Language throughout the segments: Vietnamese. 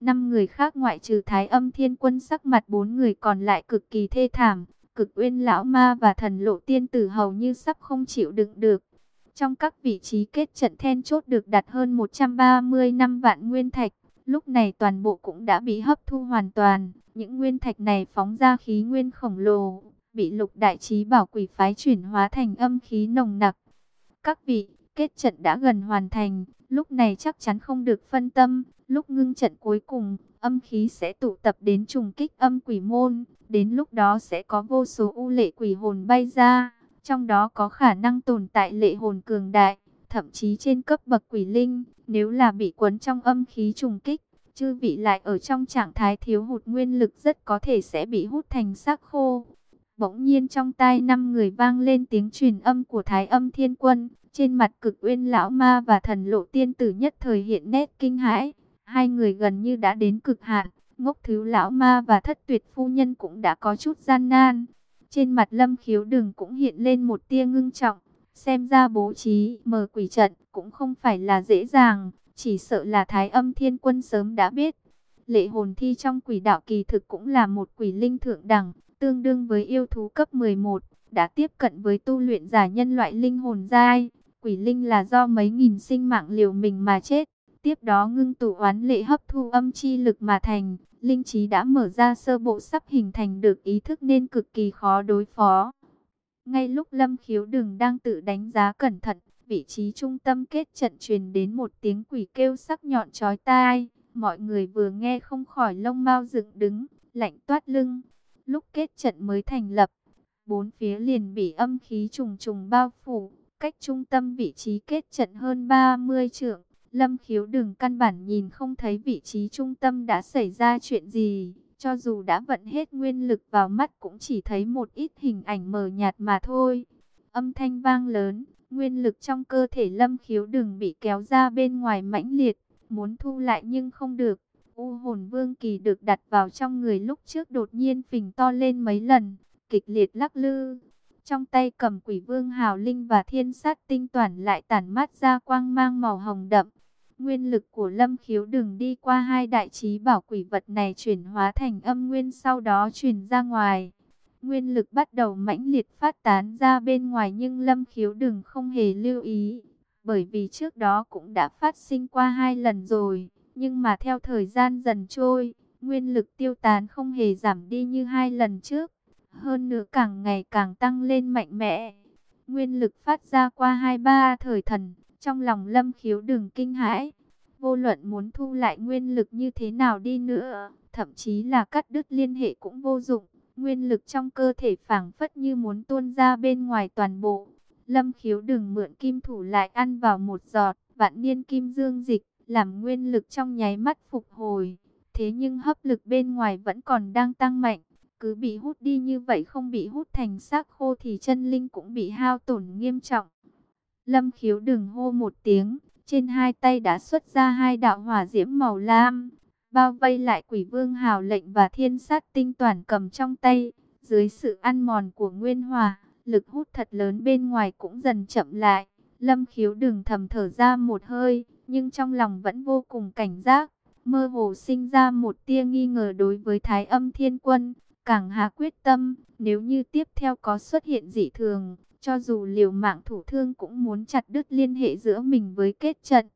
Năm người khác ngoại trừ Thái Âm Thiên Quân sắc mặt bốn người còn lại cực kỳ thê thảm, cực uyên lão ma và thần lộ tiên tử hầu như sắp không chịu đựng được. Trong các vị trí kết trận then chốt được đặt hơn 130 năm vạn nguyên thạch, lúc này toàn bộ cũng đã bị hấp thu hoàn toàn. Những nguyên thạch này phóng ra khí nguyên khổng lồ, bị lục đại trí bảo quỷ phái chuyển hóa thành âm khí nồng nặc. Các vị, kết trận đã gần hoàn thành, lúc này chắc chắn không được phân tâm, lúc ngưng trận cuối cùng, âm khí sẽ tụ tập đến trùng kích âm quỷ môn, đến lúc đó sẽ có vô số u lệ quỷ hồn bay ra, trong đó có khả năng tồn tại lệ hồn cường đại, thậm chí trên cấp bậc quỷ linh, nếu là bị quấn trong âm khí trùng kích, chư vị lại ở trong trạng thái thiếu hụt nguyên lực rất có thể sẽ bị hút thành xác khô. Bỗng nhiên trong tai năm người vang lên tiếng truyền âm của Thái âm thiên quân, trên mặt cực uyên lão ma và thần lộ tiên tử nhất thời hiện nét kinh hãi. Hai người gần như đã đến cực hạn, ngốc thiếu lão ma và thất tuyệt phu nhân cũng đã có chút gian nan. Trên mặt lâm khiếu đừng cũng hiện lên một tia ngưng trọng, xem ra bố trí mờ quỷ trận cũng không phải là dễ dàng, chỉ sợ là thái âm thiên quân sớm đã biết. Lệ hồn thi trong quỷ đạo kỳ thực cũng là một quỷ linh thượng đẳng, tương đương với yêu thú cấp 11, đã tiếp cận với tu luyện giả nhân loại linh hồn giai. Quỷ linh là do mấy nghìn sinh mạng liều mình mà chết. Tiếp đó ngưng tụ oán lệ hấp thu âm chi lực mà thành, linh trí đã mở ra sơ bộ sắp hình thành được ý thức nên cực kỳ khó đối phó. Ngay lúc Lâm Khiếu Đừng đang tự đánh giá cẩn thận, vị trí trung tâm kết trận truyền đến một tiếng quỷ kêu sắc nhọn chói tai. Mọi người vừa nghe không khỏi lông mau dựng đứng, lạnh toát lưng. Lúc kết trận mới thành lập, bốn phía liền bị âm khí trùng trùng bao phủ, cách trung tâm vị trí kết trận hơn 30 trượng. Lâm khiếu đừng căn bản nhìn không thấy vị trí trung tâm đã xảy ra chuyện gì. Cho dù đã vận hết nguyên lực vào mắt cũng chỉ thấy một ít hình ảnh mờ nhạt mà thôi. Âm thanh vang lớn, nguyên lực trong cơ thể lâm khiếu đừng bị kéo ra bên ngoài mãnh liệt. Muốn thu lại nhưng không được. U hồn vương kỳ được đặt vào trong người lúc trước đột nhiên phình to lên mấy lần, kịch liệt lắc lư. Trong tay cầm quỷ vương hào linh và thiên sát tinh toàn lại tản mát ra quang mang màu hồng đậm. Nguyên lực của lâm khiếu đừng đi qua hai đại trí bảo quỷ vật này chuyển hóa thành âm nguyên sau đó chuyển ra ngoài. Nguyên lực bắt đầu mãnh liệt phát tán ra bên ngoài nhưng lâm khiếu đừng không hề lưu ý. Bởi vì trước đó cũng đã phát sinh qua hai lần rồi. Nhưng mà theo thời gian dần trôi, nguyên lực tiêu tán không hề giảm đi như hai lần trước. Hơn nữa càng ngày càng tăng lên mạnh mẽ. Nguyên lực phát ra qua hai ba thời thần, trong lòng lâm khiếu đừng kinh hãi. Vô luận muốn thu lại nguyên lực như thế nào đi nữa, thậm chí là cắt đứt liên hệ cũng vô dụng. Nguyên lực trong cơ thể phảng phất như muốn tuôn ra bên ngoài toàn bộ. Lâm khiếu đừng mượn kim thủ lại ăn vào một giọt, vạn niên kim dương dịch, làm nguyên lực trong nháy mắt phục hồi. Thế nhưng hấp lực bên ngoài vẫn còn đang tăng mạnh. Cứ bị hút đi như vậy không bị hút thành xác khô thì chân linh cũng bị hao tổn nghiêm trọng. Lâm khiếu đừng hô một tiếng, trên hai tay đã xuất ra hai đạo hỏa diễm màu lam, bao vây lại quỷ vương hào lệnh và thiên sát tinh toàn cầm trong tay. Dưới sự ăn mòn của nguyên hòa, lực hút thật lớn bên ngoài cũng dần chậm lại. Lâm khiếu đừng thầm thở ra một hơi, nhưng trong lòng vẫn vô cùng cảnh giác. Mơ hồ sinh ra một tia nghi ngờ đối với thái âm thiên quân, càng hạ quyết tâm, nếu như tiếp theo có xuất hiện dị thường, cho dù liều mạng thủ thương cũng muốn chặt đứt liên hệ giữa mình với kết trận.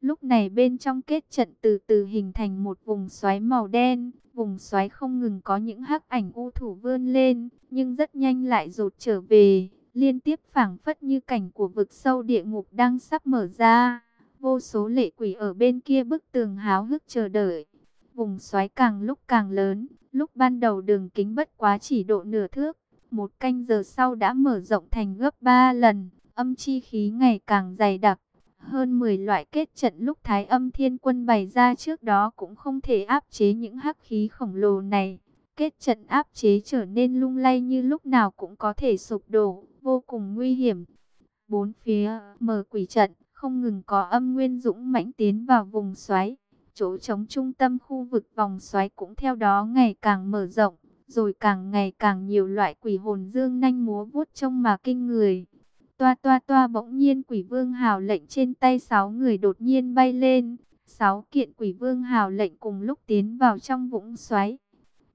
Lúc này bên trong kết trận từ từ hình thành một vùng xoáy màu đen, vùng xoáy không ngừng có những hắc ảnh u thủ vươn lên, nhưng rất nhanh lại rụt trở về, liên tiếp phảng phất như cảnh của vực sâu địa ngục đang sắp mở ra. Vô số lệ quỷ ở bên kia bức tường háo hức chờ đợi. Vùng xoáy càng lúc càng lớn, lúc ban đầu đường kính bất quá chỉ độ nửa thước, một canh giờ sau đã mở rộng thành gấp 3 lần, âm chi khí ngày càng dày đặc. Hơn 10 loại kết trận lúc Thái âm thiên quân bày ra trước đó cũng không thể áp chế những hắc khí khổng lồ này. Kết trận áp chế trở nên lung lay như lúc nào cũng có thể sụp đổ, vô cùng nguy hiểm. Bốn phía mở quỷ trận, không ngừng có âm nguyên dũng mãnh tiến vào vùng xoáy. Chỗ trống trung tâm khu vực vòng xoáy cũng theo đó ngày càng mở rộng rồi càng ngày càng nhiều loại quỷ hồn dương nhanh múa vuốt trông mà kinh người. Toa toa toa bỗng nhiên quỷ vương hào lệnh trên tay sáu người đột nhiên bay lên, Sáu kiện quỷ vương hào lệnh cùng lúc tiến vào trong vũng xoáy.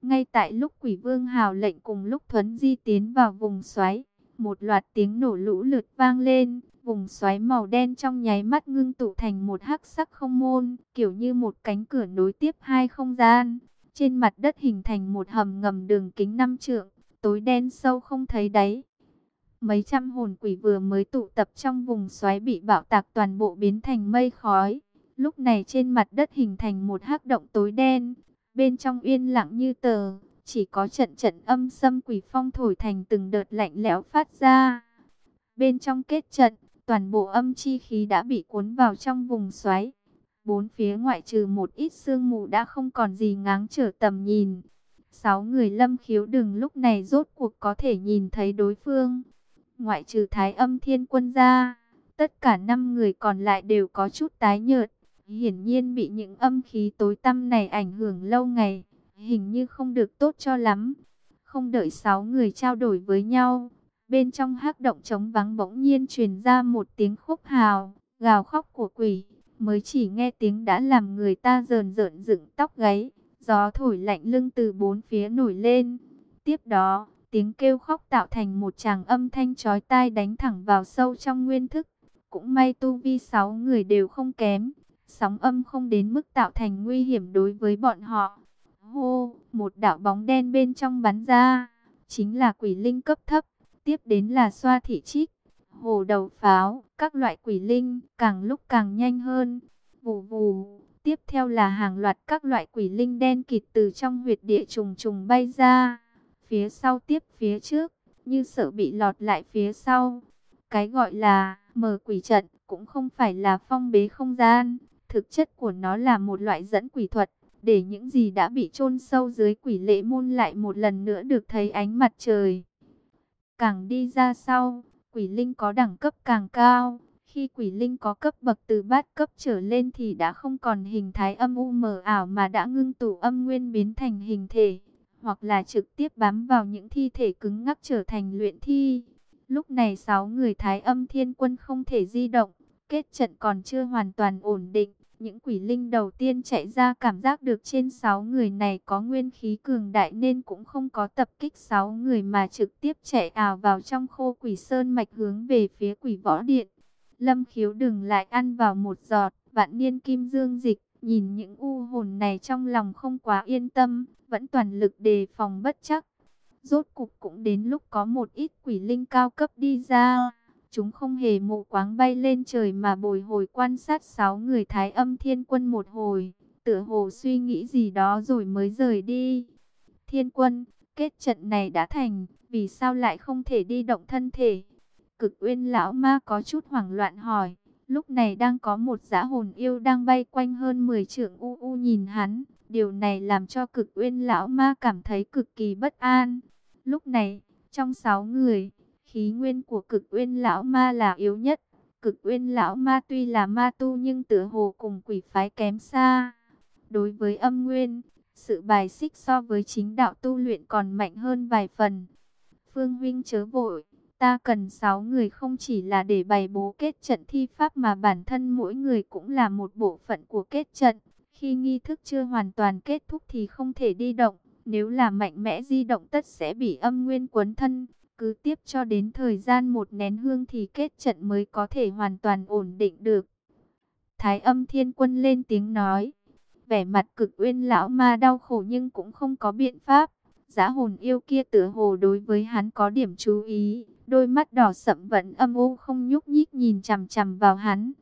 Ngay tại lúc quỷ vương hào lệnh cùng lúc thuấn di tiến vào vùng xoáy, một loạt tiếng nổ lũ lượt vang lên, vùng xoáy màu đen trong nháy mắt ngưng tụ thành một hắc sắc không môn, kiểu như một cánh cửa nối tiếp hai không gian. Trên mặt đất hình thành một hầm ngầm đường kính năm trượng, tối đen sâu không thấy đáy. Mấy trăm hồn quỷ vừa mới tụ tập trong vùng xoáy bị bạo tạc toàn bộ biến thành mây khói. Lúc này trên mặt đất hình thành một hắc động tối đen, bên trong yên lặng như tờ, chỉ có trận trận âm xâm quỷ phong thổi thành từng đợt lạnh lẽo phát ra. Bên trong kết trận, toàn bộ âm chi khí đã bị cuốn vào trong vùng xoáy. Bốn phía ngoại trừ một ít sương mù đã không còn gì ngáng trở tầm nhìn. Sáu người lâm khiếu đừng lúc này rốt cuộc có thể nhìn thấy đối phương. Ngoại trừ thái âm thiên quân ra, tất cả năm người còn lại đều có chút tái nhợt. Hiển nhiên bị những âm khí tối tăm này ảnh hưởng lâu ngày, hình như không được tốt cho lắm. Không đợi sáu người trao đổi với nhau, bên trong hắc động trống vắng bỗng nhiên truyền ra một tiếng khúc hào, gào khóc của quỷ. Mới chỉ nghe tiếng đã làm người ta rờn rợn dựng tóc gáy, gió thổi lạnh lưng từ bốn phía nổi lên. Tiếp đó, tiếng kêu khóc tạo thành một tràng âm thanh chói tai đánh thẳng vào sâu trong nguyên thức. Cũng may tu vi sáu người đều không kém, sóng âm không đến mức tạo thành nguy hiểm đối với bọn họ. Hô, một đạo bóng đen bên trong bắn ra, chính là quỷ linh cấp thấp, tiếp đến là xoa thị trích, hồ đầu pháo, các loại quỷ linh, càng lúc càng nhanh hơn. Vù vù, tiếp theo là hàng loạt các loại quỷ linh đen kịt từ trong huyệt địa trùng trùng bay ra. Phía sau tiếp phía trước, như sợ bị lọt lại phía sau. Cái gọi là mờ quỷ trận cũng không phải là phong bế không gian, Thực chất của nó là một loại dẫn quỷ thuật, để những gì đã bị chôn sâu dưới quỷ lệ môn lại một lần nữa được thấy ánh mặt trời. Càng đi ra sau, quỷ linh có đẳng cấp càng cao. Khi quỷ linh có cấp bậc từ bát cấp trở lên thì đã không còn hình thái âm u mờ ảo mà đã ngưng tụ âm nguyên biến thành hình thể, hoặc là trực tiếp bám vào những thi thể cứng ngắc trở thành luyện thi. Lúc này sáu người thái âm thiên quân không thể di động, kết trận còn chưa hoàn toàn ổn định. Những quỷ linh đầu tiên chạy ra cảm giác được trên 6 người này có nguyên khí cường đại nên cũng không có tập kích 6 người mà trực tiếp chạy ảo vào trong khô quỷ sơn mạch hướng về phía quỷ võ điện. Lâm khiếu đừng lại ăn vào một giọt, vạn niên kim dương dịch, nhìn những u hồn này trong lòng không quá yên tâm, vẫn toàn lực đề phòng bất chắc. Rốt cục cũng đến lúc có một ít quỷ linh cao cấp đi ra. Chúng không hề mù quáng bay lên trời mà bồi hồi quan sát sáu người thái âm thiên quân một hồi, tựa hồ suy nghĩ gì đó rồi mới rời đi. Thiên quân, kết trận này đã thành, vì sao lại không thể đi động thân thể? Cực uyên lão ma có chút hoảng loạn hỏi, lúc này đang có một dã hồn yêu đang bay quanh hơn 10 trượng u u nhìn hắn. Điều này làm cho cực uyên lão ma cảm thấy cực kỳ bất an. Lúc này, trong sáu người, Khí nguyên của cực uyên lão ma là yếu nhất. Cực uyên lão ma tuy là ma tu nhưng tựa hồ cùng quỷ phái kém xa. Đối với âm nguyên, sự bài xích so với chính đạo tu luyện còn mạnh hơn vài phần. Phương huynh chớ vội, ta cần 6 người không chỉ là để bày bố kết trận thi pháp mà bản thân mỗi người cũng là một bộ phận của kết trận. Khi nghi thức chưa hoàn toàn kết thúc thì không thể đi động, nếu là mạnh mẽ di động tất sẽ bị âm nguyên quấn thân. Cứ tiếp cho đến thời gian một nén hương thì kết trận mới có thể hoàn toàn ổn định được. Thái âm thiên quân lên tiếng nói. Vẻ mặt cực uyên lão ma đau khổ nhưng cũng không có biện pháp. Giá hồn yêu kia tựa hồ đối với hắn có điểm chú ý. Đôi mắt đỏ sậm vẫn âm u không nhúc nhích nhìn chằm chằm vào hắn.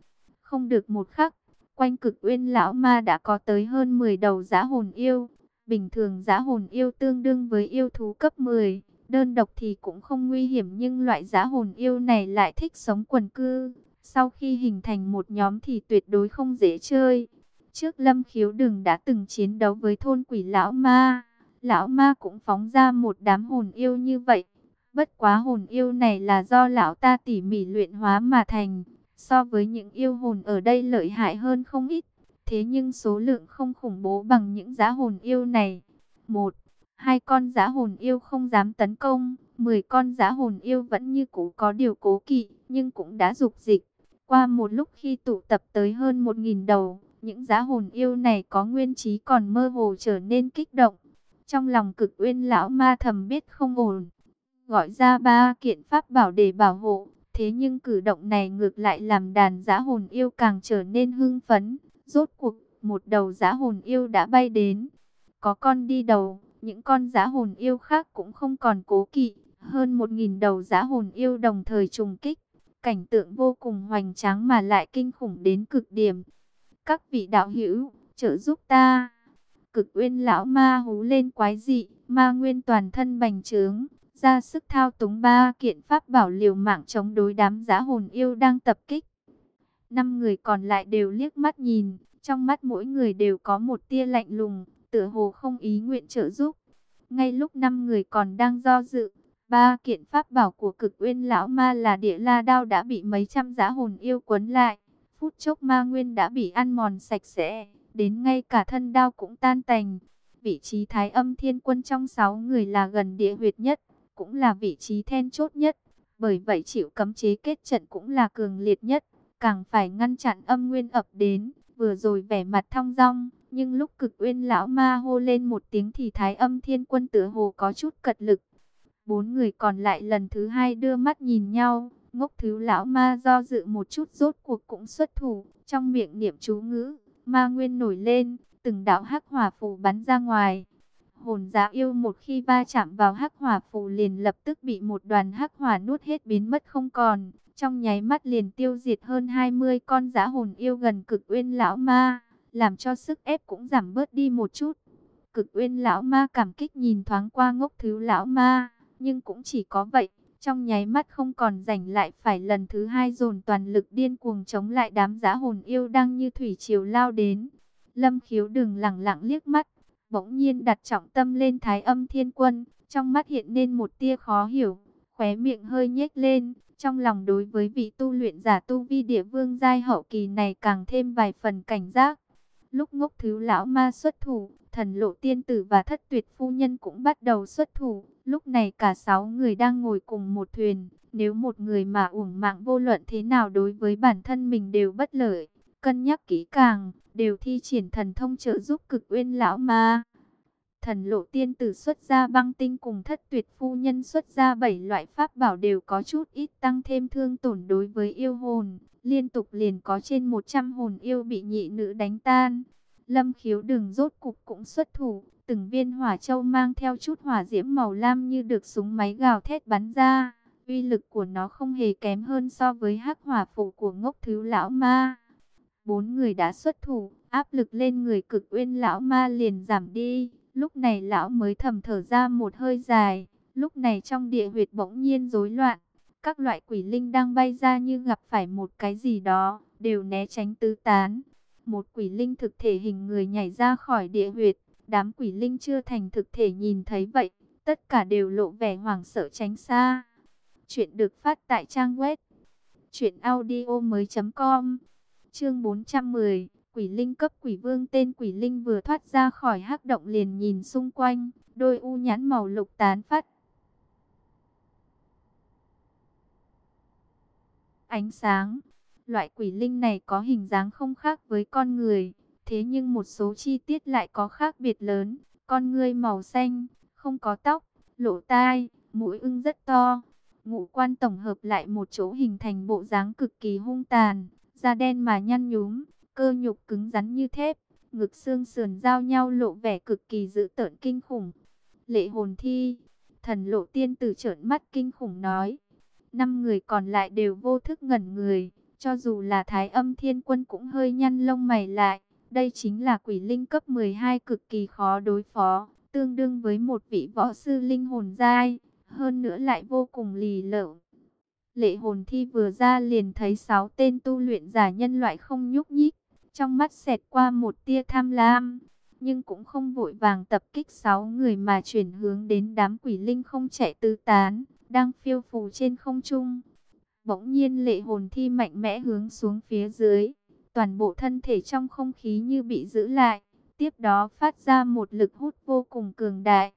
Không được một khắc, quanh cực uyên lão ma đã có tới hơn 10 đầu giá hồn yêu. Bình thường giá hồn yêu tương đương với yêu thú cấp 10. Đơn độc thì cũng không nguy hiểm nhưng loại giá hồn yêu này lại thích sống quần cư. Sau khi hình thành một nhóm thì tuyệt đối không dễ chơi. Trước lâm khiếu đừng đã từng chiến đấu với thôn quỷ lão ma. Lão ma cũng phóng ra một đám hồn yêu như vậy. Bất quá hồn yêu này là do lão ta tỉ mỉ luyện hóa mà thành. So với những yêu hồn ở đây lợi hại hơn không ít. Thế nhưng số lượng không khủng bố bằng những giá hồn yêu này. Một Hai con giã hồn yêu không dám tấn công, mười con giã hồn yêu vẫn như cũ có điều cố kỵ, nhưng cũng đã dục dịch. Qua một lúc khi tụ tập tới hơn một nghìn đầu, những dã hồn yêu này có nguyên trí còn mơ hồ trở nên kích động. Trong lòng cực uyên lão ma thầm biết không ổn, gọi ra ba kiện pháp bảo để bảo hộ. Thế nhưng cử động này ngược lại làm đàn dã hồn yêu càng trở nên hưng phấn. Rốt cuộc, một đầu dã hồn yêu đã bay đến. Có con đi đầu, những con giá hồn yêu khác cũng không còn cố kỵ. Hơn một nghìn đầu giá hồn yêu đồng thời trùng kích. Cảnh tượng vô cùng hoành tráng mà lại kinh khủng đến cực điểm. Các vị đạo hữu, trợ giúp ta. Cực uyên lão ma hú lên quái dị, ma nguyên toàn thân bành trướng, ra sức thao túng ba kiện pháp bảo liều mạng chống đối đám giá hồn yêu đang tập kích. Năm người còn lại đều liếc mắt nhìn, trong mắt mỗi người đều có một tia lạnh lùng, tựa hồ không ý nguyện trợ giúp. Ngay lúc năm người còn đang do dự, ba kiện pháp bảo của cực uyên lão ma là địa la đao đã bị mấy trăm giã hồn yêu quấn lại. Phút chốc ma nguyên đã bị ăn mòn sạch sẽ, đến ngay cả thân đao cũng tan tành. Vị trí thái âm thiên quân trong sáu người là gần địa huyệt nhất, cũng là vị trí then chốt nhất. Bởi vậy chịu cấm chế kết trận cũng là cường liệt nhất, càng phải ngăn chặn âm nguyên ập đến. Vừa rồi vẻ mặt thong dong, nhưng lúc cực uyên lão ma hô lên một tiếng thì thái âm thiên quân tựa hồ có chút cật lực. Bốn người còn lại lần thứ hai đưa mắt nhìn nhau, ngốc thứ lão ma do dự một chút rốt cuộc cũng xuất thủ, trong miệng niệm chú ngữ, ma nguyên nổi lên, từng đạo hắc hỏa phù bắn ra ngoài. Hồn giá yêu một khi va chạm vào hắc hỏa phù liền lập tức bị một đoàn hắc hỏa nuốt hết biến mất không còn, trong nháy mắt liền tiêu diệt hơn 20 con giá hồn yêu gần cực uyên lão ma, làm cho sức ép cũng giảm bớt đi một chút. Cực uyên lão ma cảm kích nhìn thoáng qua ngốc thứ lão ma, nhưng cũng chỉ có vậy, trong nháy mắt không còn rảnh lại phải lần thứ hai dồn toàn lực điên cuồng chống lại đám giá hồn yêu đang như thủy triều lao đến. Lâm khiếu đừng lẳng lặng liếc mắt, bỗng nhiên đặt trọng tâm lên thái âm thiên quân, trong mắt hiện lên một tia khó hiểu, khóe miệng hơi nhếch lên, trong lòng đối với vị tu luyện giả tu vi địa vương giai hậu kỳ này càng thêm vài phần cảnh giác. Lúc ngốc thứ lão ma xuất thủ, thần lộ tiên tử và thất tuyệt phu nhân cũng bắt đầu xuất thủ. Lúc này cả sáu người đang ngồi cùng một thuyền. Nếu một người mà uổng mạng vô luận thế nào đối với bản thân mình đều bất lợi. Cân nhắc kỹ càng, đều thi triển thần thông trợ giúp cực uyên lão ma. Thần lộ tiên tử xuất ra băng tinh cùng thất tuyệt phu nhân xuất ra bảy loại pháp bảo đều có chút ít tăng thêm thương tổn đối với yêu hồn. Liên tục liền có trên 100 hồn yêu bị nhị nữ đánh tan. Lâm khiếu đường rốt cục cũng xuất thủ, từng viên hỏa châu mang theo chút hỏa diễm màu lam như được súng máy gào thét bắn ra. Uy lực của nó không hề kém hơn so với hắc hỏa phủ của ngốc thứ lão ma. Bốn người đã xuất thủ, áp lực lên người cực uyên lão ma liền giảm đi. Lúc này lão mới thầm thở ra một hơi dài. Lúc này trong địa huyệt bỗng nhiên rối loạn. Các loại quỷ linh đang bay ra như gặp phải một cái gì đó, đều né tránh tứ tán. Một quỷ linh thực thể hình người nhảy ra khỏi địa huyệt. Đám quỷ linh chưa thành thực thể nhìn thấy vậy, tất cả đều lộ vẻ hoảng sợ tránh xa. Chuyện được phát tại trang web truyệnaudiomoi.com. Chương 410, Quỷ linh cấp quỷ vương tên quỷ linh vừa thoát ra khỏi hắc động liền nhìn xung quanh, đôi u nhãn màu lục tán phát ánh sáng. Loại quỷ linh này có hình dáng không khác với con người, thế nhưng một số chi tiết lại có khác biệt lớn. Con ngươi màu xanh, không có tóc, lỗ tai, mũi ưng rất to. Ngũ quan tổng hợp lại một chỗ hình thành bộ dáng cực kỳ hung tàn, da đen mà nhăn nhúm, cơ nhục cứng rắn như thép, ngực xương sườn giao nhau lộ vẻ cực kỳ dữ tợn kinh khủng. Lệ hồn thi, thần lộ tiên tử trợn mắt kinh khủng nói. Năm người còn lại đều vô thức ngẩn người, cho dù là thái âm thiên quân cũng hơi nhăn lông mày lại. Đây chính là quỷ linh cấp 12 cực kỳ khó đối phó, tương đương với một vị võ sư linh hồn giai, hơn nữa lại vô cùng lì lợm. Lệ hồn thi vừa ra liền thấy sáu tên tu luyện giả nhân loại không nhúc nhích, trong mắt xẹt qua một tia tham lam, nhưng cũng không vội vàng tập kích sáu người mà chuyển hướng đến đám quỷ linh không chạy tứ tán, đang phiêu phù trên không trung. Bỗng nhiên lệ hồn thi mạnh mẽ hướng xuống phía dưới, toàn bộ thân thể trong không khí như bị giữ lại, tiếp đó phát ra một lực hút vô cùng cường đại.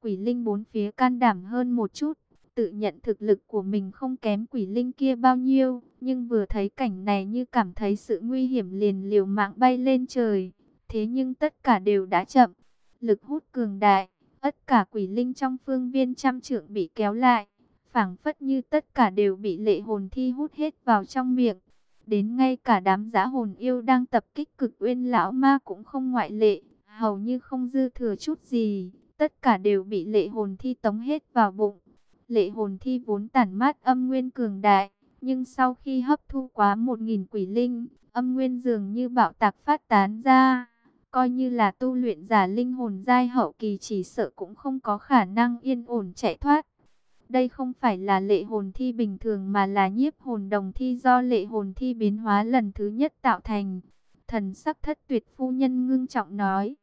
Quỷ linh bốn phía can đảm hơn một chút, tự nhận thực lực của mình không kém quỷ linh kia bao nhiêu, nhưng vừa thấy cảnh này như cảm thấy sự nguy hiểm liền liều mạng bay lên trời. Thế nhưng tất cả đều đã chậm, lực hút cường đại, tất cả quỷ linh trong phương viên trăm trượng bị kéo lại, phảng phất như tất cả đều bị lệ hồn thi hút hết vào trong miệng. Đến ngay cả đám giã hồn yêu đang tập kích cực uyên lão ma cũng không ngoại lệ, hầu như không dư thừa chút gì, tất cả đều bị lệ hồn thi tống hết vào bụng. Lệ hồn thi vốn tản mát âm nguyên cường đại, nhưng sau khi hấp thu quá một nghìn quỷ linh, âm nguyên dường như bạo tạc phát tán ra. Coi như là tu luyện giả linh hồn giai hậu kỳ chỉ sợ cũng không có khả năng yên ổn chạy thoát. Đây không phải là lệ hồn thi bình thường mà là nhiếp hồn đồng thi do lệ hồn thi biến hóa lần thứ nhất tạo thành. Thần sắc thất tuyệt phu nhân ngưng trọng nói.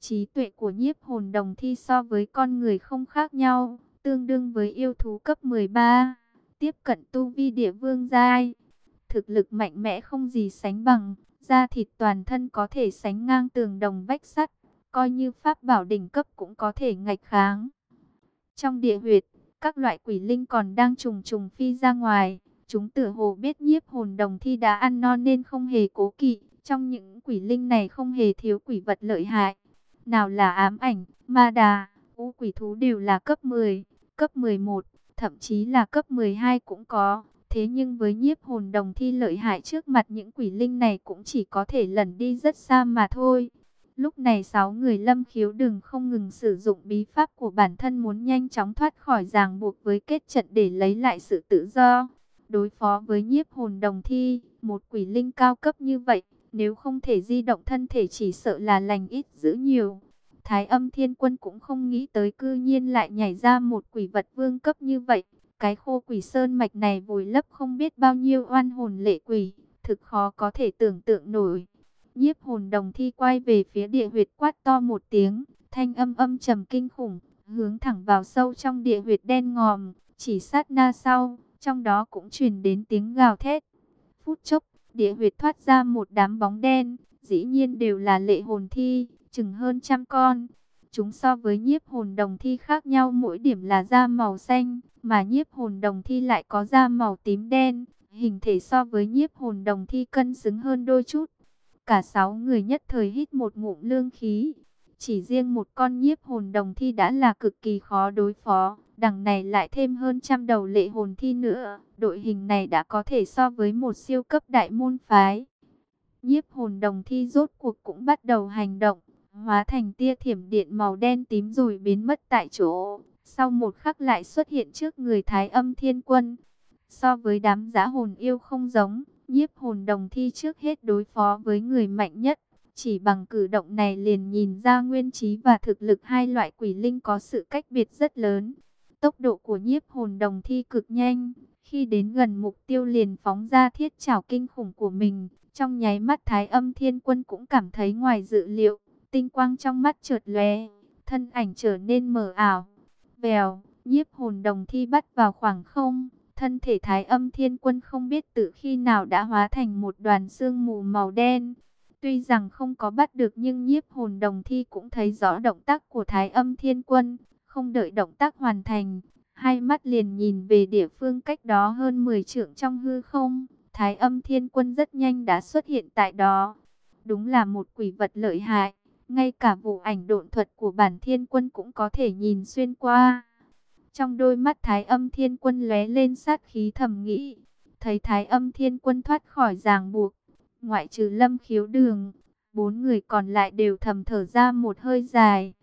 Trí tuệ của nhiếp hồn đồng thi so với con người không khác nhau, tương đương với yêu thú cấp 13, tiếp cận tu vi địa vương giai. Thực lực mạnh mẽ không gì sánh bằng, da thịt toàn thân có thể sánh ngang tường đồng vách sắt, coi như pháp bảo đỉnh cấp cũng có thể ngạch kháng. Trong địa huyệt, các loại quỷ linh còn đang trùng trùng phi ra ngoài, chúng tử hồ biết nhiếp hồn đồng thi đã ăn no nên không hề cố kỵ, trong những quỷ linh này không hề thiếu quỷ vật lợi hại. Nào là ám ảnh, ma đà, u quỷ thú đều là cấp 10, cấp 11, thậm chí là cấp 12 cũng có. Thế nhưng với nhiếp hồn đồng thi lợi hại trước mặt những quỷ linh này cũng chỉ có thể lẩn đi rất xa mà thôi. Lúc này sáu người lâm khiếu đừng không ngừng sử dụng bí pháp của bản thân muốn nhanh chóng thoát khỏi ràng buộc với kết trận để lấy lại sự tự do. Đối phó với nhiếp hồn đồng thi, một quỷ linh cao cấp như vậy, nếu không thể di động thân thể chỉ sợ là lành ít giữ nhiều. Thái âm thiên quân cũng không nghĩ tới cư nhiên lại nhảy ra một quỷ vật vương cấp như vậy. Cái khô quỷ sơn mạch này vùi lấp không biết bao nhiêu oan hồn lệ quỷ, thực khó có thể tưởng tượng nổi. Nhiếp hồn đồng thi quay về phía địa huyệt quát to một tiếng, thanh âm âm trầm kinh khủng, hướng thẳng vào sâu trong địa huyệt đen ngòm, chỉ sát na sau, trong đó cũng truyền đến tiếng gào thét. Phút chốc, địa huyệt thoát ra một đám bóng đen, dĩ nhiên đều là lệ hồn thi, chừng hơn trăm con. Chúng so với nhiếp hồn đồng thi khác nhau mỗi điểm là da màu xanh, mà nhiếp hồn đồng thi lại có da màu tím đen, hình thể so với nhiếp hồn đồng thi cân xứng hơn đôi chút. Cả sáu người nhất thời hít một ngụm lương khí. Chỉ riêng một con nhiếp hồn đồng thi đã là cực kỳ khó đối phó. Đằng này lại thêm hơn trăm đầu lệ hồn thi nữa. Đội hình này đã có thể so với một siêu cấp đại môn phái. Nhiếp hồn đồng thi rốt cuộc cũng bắt đầu hành động. Hóa thành tia thiểm điện màu đen tím rồi biến mất tại chỗ. Sau một khắc lại xuất hiện trước người thái âm thiên quân. So với đám giã hồn yêu không giống, nhiếp hồn đồng thi trước hết đối phó với người mạnh nhất. Chỉ bằng cử động này liền nhìn ra nguyên trí và thực lực hai loại quỷ linh có sự cách biệt rất lớn. Tốc độ của nhiếp hồn đồng thi cực nhanh, khi đến gần mục tiêu liền phóng ra thiết trảo kinh khủng của mình. Trong nháy mắt thái âm thiên quân cũng cảm thấy ngoài dự liệu, tinh quang trong mắt trượt lóe, thân ảnh trở nên mờ ảo. Vèo, nhiếp hồn đồng thi bắt vào khoảng không Thân thể thái âm thiên quân không biết từ khi nào đã hóa thành một đoàn sương mù màu đen. Tuy rằng không có bắt được nhưng nhiếp hồn đồng thi cũng thấy rõ động tác của thái âm thiên quân. Không đợi động tác hoàn thành, hai mắt liền nhìn về địa phương cách đó hơn 10 trượng trong hư không. Thái âm thiên quân rất nhanh đã xuất hiện tại đó. Đúng là một quỷ vật lợi hại. Ngay cả vụ ảnh độn thuật của bản thiên quân cũng có thể nhìn xuyên qua. Trong đôi mắt Thái Âm Thiên Quân lóe lên sát khí thầm nghĩ, thấy Thái Âm Thiên Quân thoát khỏi ràng buộc, ngoại trừ Lâm Khiếu Đường, bốn người còn lại đều thầm thở ra một hơi dài.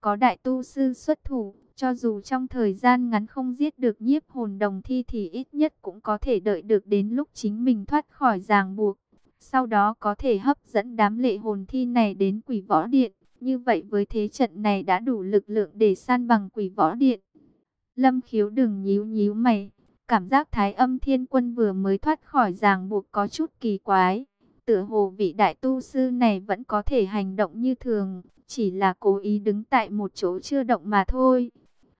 Có đại tu sư xuất thủ, cho dù trong thời gian ngắn không giết được nhiếp hồn đồng thi thì ít nhất cũng có thể đợi được đến lúc chính mình thoát khỏi ràng buộc. Sau đó có thể hấp dẫn đám lệ hồn thi này đến quỷ võ điện. Như vậy với thế trận này đã đủ lực lượng để san bằng quỷ võ điện. Lâm khiếu đừng nhíu nhíu mày. Cảm giác thái âm thiên quân vừa mới thoát khỏi ràng buộc có chút kỳ quái. Tựa hồ vị đại tu sư này vẫn có thể hành động như thường. Chỉ là cố ý đứng tại một chỗ chưa động mà thôi.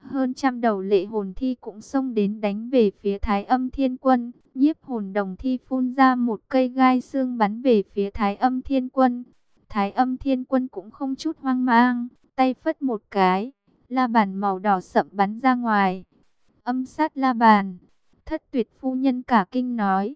Hơn trăm đầu lệ hồn thi cũng xông đến đánh về phía thái âm thiên quân. Nhiếp hồn đồng thi phun ra một cây gai xương bắn về phía thái âm thiên quân. Thái âm thiên quân cũng không chút hoang mang, tay phất một cái la bàn màu đỏ sậm bắn ra ngoài. âm sát la bàn. Thất tuyệt phu nhân cả kinh nói.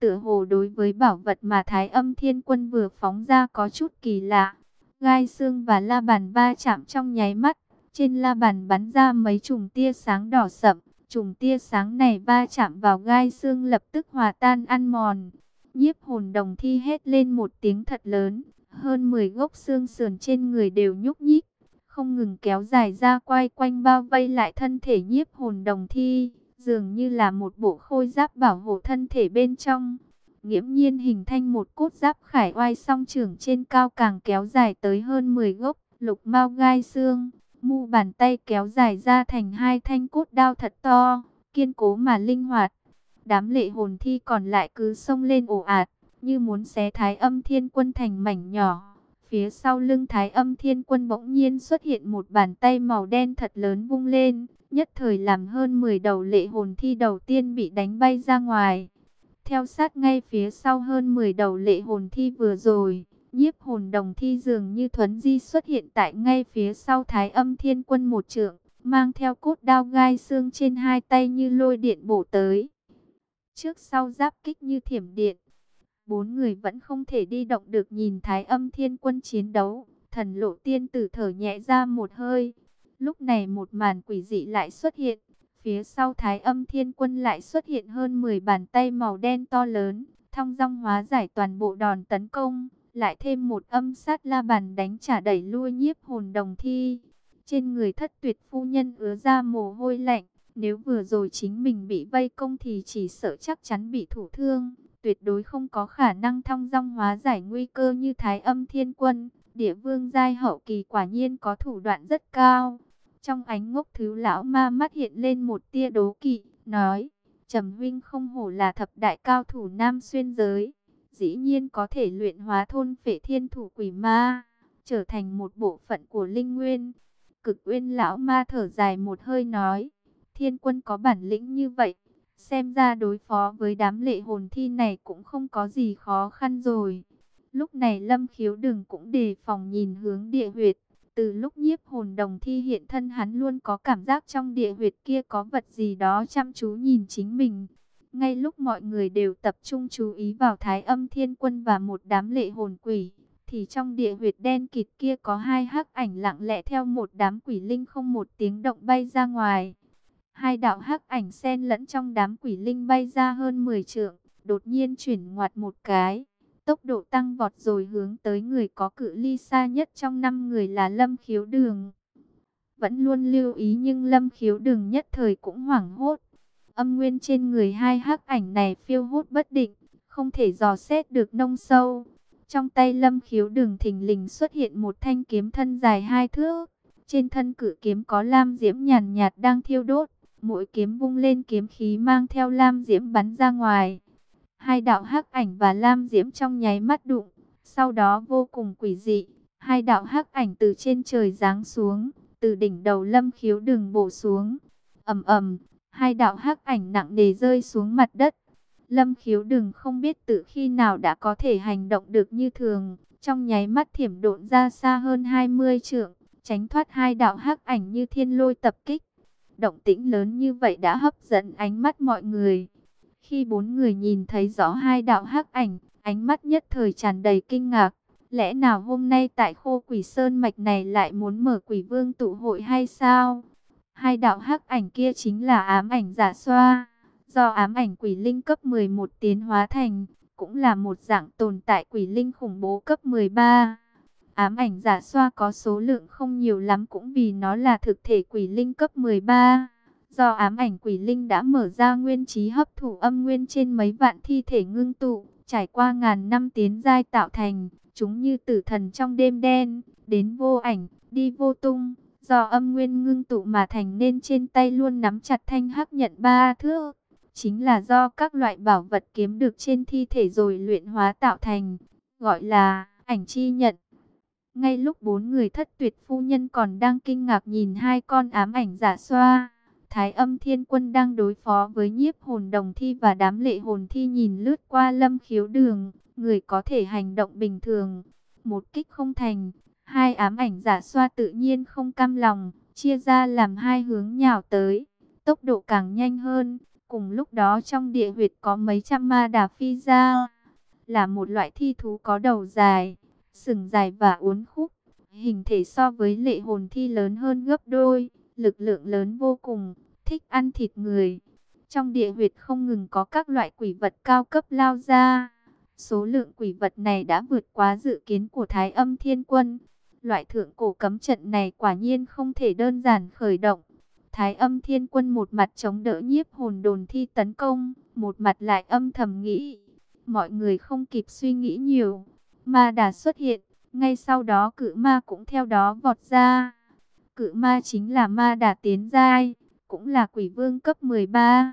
Tựa hồ đối với bảo vật mà Thái âm thiên quân vừa phóng ra có chút kỳ lạ. Gai xương và la bàn va chạm trong nháy mắt. Trên la bàn bắn ra mấy chùm tia sáng đỏ sậm. Chùm tia sáng này va chạm vào gai xương lập tức hòa tan ăn mòn. Nhiếp hồn đồng thi hét lên một tiếng thật lớn. Hơn 10 gốc xương sườn trên người đều nhúc nhích. Không ngừng kéo dài ra quay quanh bao vây lại thân thể nhiếp hồn đồng thi. Dường như là một bộ khôi giáp bảo hộ thân thể bên trong. Nghiễm nhiên hình thành một cốt giáp khải oai song trưởng trên cao càng kéo dài tới hơn 10 gốc. Lục mau gai xương. Mu bàn tay kéo dài ra thành hai thanh cốt đao thật to. Kiên cố mà linh hoạt. Đám lệ hồn thi còn lại cứ xông lên ổ ạt như muốn xé thái âm thiên quân thành mảnh nhỏ. Phía sau lưng thái âm thiên quân bỗng nhiên xuất hiện một bàn tay màu đen thật lớn vung lên, nhất thời làm hơn 10 đầu lệ hồn thi đầu tiên bị đánh bay ra ngoài. Theo sát ngay phía sau hơn 10 đầu lệ hồn thi vừa rồi, nhiếp hồn đồng thi dường như thuấn di xuất hiện tại ngay phía sau thái âm thiên quân một trượng, mang theo cốt đao gai xương trên hai tay như lôi điện bổ tới. Trước sau giáp kích như thiểm điện, Bốn người vẫn không thể đi động được nhìn thái âm thiên quân chiến đấu. Thần lộ tiên tử thở nhẹ ra một hơi. Lúc này một màn quỷ dị lại xuất hiện. Phía sau thái âm thiên quân lại xuất hiện hơn 10 bàn tay màu đen to lớn. Thong dong hóa giải toàn bộ đòn tấn công. Lại thêm một âm sát la bàn đánh trả đẩy lui nhiếp hồn đồng thi. Trên người thất tuyệt phu nhân ứa ra mồ hôi lạnh. Nếu vừa rồi chính mình bị vây công thì chỉ sợ chắc chắn bị thủ thương tuyệt đối không có khả năng thong dong hóa giải nguy cơ như Thái Âm Thiên Quân. Địa vương giai hậu kỳ quả nhiên có thủ đoạn rất cao. Trong ánh ngốc thứ lão ma mắt hiện lên một tia đố kỵ, nói, Trầm huynh không hổ là thập đại cao thủ nam xuyên giới, dĩ nhiên có thể luyện hóa thôn phệ thiên thủ quỷ ma, trở thành một bộ phận của linh nguyên. Cực uyên lão ma thở dài một hơi nói, thiên quân có bản lĩnh như vậy, Xem ra đối phó với đám lệ hồn thi này cũng không có gì khó khăn rồi. Lúc này Lâm Khiếu Đừng cũng đề phòng nhìn hướng địa huyệt. Từ lúc nhiếp hồn đồng thi hiện thân hắn luôn có cảm giác trong địa huyệt kia có vật gì đó chăm chú nhìn chính mình. Ngay lúc mọi người đều tập trung chú ý vào thái âm thiên quân và một đám lệ hồn quỷ, thì trong địa huyệt đen kịt kia có hai hắc ảnh lặng lẽ theo một đám quỷ linh không một tiếng động bay ra ngoài. Hai đạo hắc ảnh xen lẫn trong đám quỷ linh bay ra hơn 10 trượng, đột nhiên chuyển ngoặt một cái. Tốc độ tăng vọt rồi hướng tới người có cự ly xa nhất trong năm người là Lâm Khiếu Đường. Vẫn luôn lưu ý nhưng Lâm Khiếu Đường nhất thời cũng hoảng hốt. Âm nguyên trên người hai hắc ảnh này phiêu hốt bất định, không thể dò xét được nông sâu. Trong tay Lâm Khiếu Đường thình lình xuất hiện một thanh kiếm thân dài hai thước. Trên thân cử kiếm có lam diễm nhàn nhạt đang thiêu đốt. Mỗi kiếm vung lên kiếm khí mang theo lam diễm bắn ra ngoài. Hai đạo hắc ảnh và lam diễm trong nháy mắt đụng. Sau đó vô cùng quỷ dị. Hai đạo hắc ảnh từ trên trời giáng xuống. Từ đỉnh đầu lâm khiếu đường bổ xuống. ầm ầm hai đạo hắc ảnh nặng nề rơi xuống mặt đất. Lâm khiếu đừng không biết từ khi nào đã có thể hành động được như thường. Trong nháy mắt thiểm độn ra xa hơn 20 trượng, tránh thoát hai đạo hắc ảnh như thiên lôi tập kích. Động tĩnh lớn như vậy đã hấp dẫn ánh mắt mọi người. Khi bốn người nhìn thấy rõ hai đạo hắc ảnh, ánh mắt nhất thời tràn đầy kinh ngạc. Lẽ nào hôm nay tại khô quỷ sơn mạch này lại muốn mở quỷ vương tụ hội hay sao? Hai đạo hắc ảnh kia chính là ám ảnh giả xoa. Do ám ảnh quỷ linh cấp 11 tiến hóa thành, cũng là một dạng tồn tại quỷ linh khủng bố cấp 13. Ám ảnh giả xoa có số lượng không nhiều lắm cũng vì nó là thực thể quỷ linh cấp 13. Do ám ảnh quỷ linh đã mở ra nguyên trí hấp thụ âm nguyên trên mấy vạn thi thể ngưng tụ, trải qua ngàn năm tiến giai tạo thành, chúng như tử thần trong đêm đen, đến vô ảnh, đi vô tung. Do âm nguyên ngưng tụ mà thành nên trên tay luôn nắm chặt thanh hắc nhận ba thước. Chính là do các loại bảo vật kiếm được trên thi thể rồi luyện hóa tạo thành, gọi là ảnh chi nhận. Ngay lúc bốn người thất tuyệt phu nhân còn đang kinh ngạc nhìn hai con ám ảnh giả xoa. Thái âm thiên quân đang đối phó với nhiếp hồn đồng thi và đám lệ hồn thi nhìn lướt qua lâm khiếu đường. Người có thể hành động bình thường. Một kích không thành. Hai ám ảnh giả xoa tự nhiên không cam lòng. Chia ra làm hai hướng nhào tới. tốc độ càng nhanh hơn. Cùng lúc đó trong địa huyệt có mấy trăm ma đà phi ra, là một loại thi thú có đầu dài, sừng dài và uốn khúc, hình thể so với lệ hồn thi lớn hơn gấp đôi, lực lượng lớn vô cùng, thích ăn thịt người. Trong địa huyệt không ngừng có các loại quỷ vật cao cấp lao ra. Số lượng quỷ vật này đã vượt quá dự kiến của Thái âm thiên quân. Loại thượng cổ cấm trận này quả nhiên không thể đơn giản khởi động. Thái âm thiên quân một mặt chống đỡ nhiếp hồn đồn thi tấn công, một mặt lại âm thầm nghĩ. Mọi người không kịp suy nghĩ nhiều. Ma đà xuất hiện, ngay sau đó cự ma cũng theo đó vọt ra. Cự ma chính là ma đà tiến giai, cũng là quỷ vương cấp 13.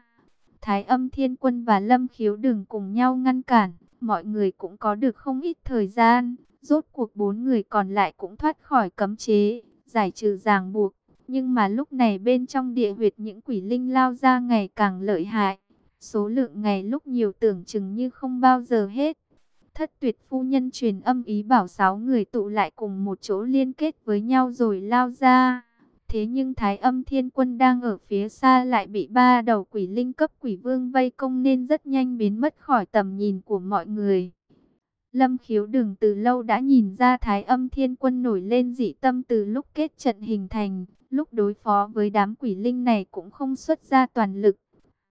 Thái âm thiên quân và lâm khiếu đừng cùng nhau ngăn cản, mọi người cũng có được không ít thời gian. Rốt cuộc bốn người còn lại cũng thoát khỏi cấm chế, giải trừ ràng buộc. Nhưng mà lúc này bên trong địa huyệt những quỷ linh lao ra ngày càng lợi hại. Số lượng ngày lúc nhiều tưởng chừng như không bao giờ hết. Thất tuyệt phu nhân truyền âm ý bảo sáu người tụ lại cùng một chỗ liên kết với nhau rồi lao ra. Thế nhưng Thái âm thiên quân đang ở phía xa lại bị ba đầu quỷ linh cấp quỷ vương vây công nên rất nhanh biến mất khỏi tầm nhìn của mọi người. Lâm khiếu đừng từ lâu đã nhìn ra Thái âm thiên quân nổi lên dị tâm từ lúc kết trận hình thành. Lúc đối phó với đám quỷ linh này cũng không xuất ra toàn lực.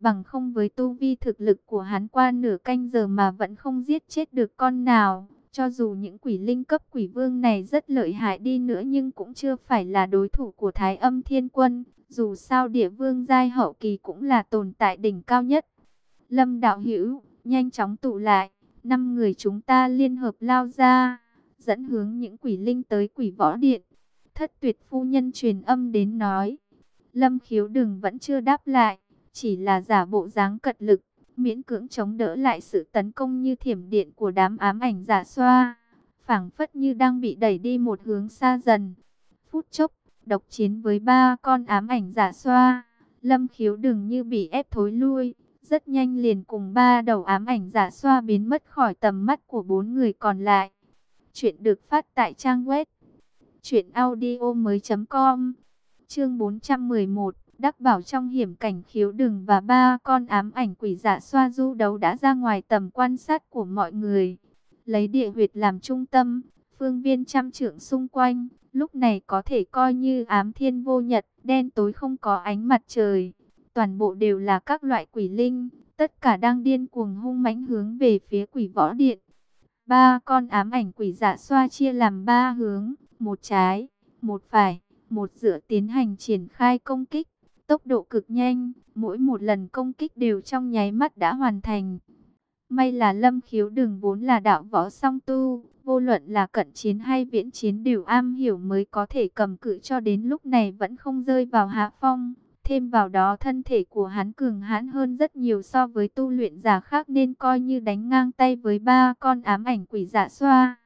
Bằng không với tu vi thực lực của hắn qua nửa canh giờ mà vẫn không giết chết được con nào. Cho dù những quỷ linh cấp quỷ vương này rất lợi hại đi nữa nhưng cũng chưa phải là đối thủ của Thái âm thiên quân. Dù sao địa vương giai hậu kỳ cũng là tồn tại đỉnh cao nhất. Lâm đạo hữu, nhanh chóng tụ lại. Năm người chúng ta liên hợp lao ra. Dẫn hướng những quỷ linh tới quỷ võ điện. Thất tuyệt phu nhân truyền âm đến nói. Lâm khiếu đừng vẫn chưa đáp lại. Chỉ là giả bộ dáng cật lực miễn cưỡng chống đỡ lại sự tấn công như thiểm điện của đám ám ảnh giả xoa, phảng phất như đang bị đẩy đi một hướng xa dần. Phút chốc, độc chiến với ba con ám ảnh giả xoa, lâm khiếu đừng như bị ép thối lui, rất nhanh liền cùng ba đầu ám ảnh giả xoa biến mất khỏi tầm mắt của bốn người còn lại. Chuyện được phát tại trang web chuyệnaudio mới .com Chương 411 Đắc bảo trong hiểm cảnh khiếu đừng và ba con ám ảnh quỷ giả xoa du đấu đã ra ngoài tầm quan sát của mọi người. Lấy địa huyệt làm trung tâm, phương viên trăm trượng xung quanh, lúc này có thể coi như ám thiên vô nhật, đen tối không có ánh mặt trời. Toàn bộ đều là các loại quỷ linh, tất cả đang điên cuồng hung mãnh hướng về phía quỷ võ điện. Ba con ám ảnh quỷ dạ xoa chia làm ba hướng, một trái, một phải, một giữa tiến hành triển khai công kích tốc độ cực nhanh, mỗi một lần công kích đều trong nháy mắt đã hoàn thành. May là lâm khiếu đường vốn là đạo võ song tu, vô luận là cận chiến hay viễn chiến đều am hiểu mới có thể cầm cự cho đến lúc này vẫn không rơi vào hạ phong. Thêm vào đó thân thể của hắn cường hãn hơn rất nhiều so với tu luyện giả khác nên coi như đánh ngang tay với ba con ám ảnh quỷ giả xoa.